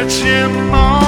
的肩膀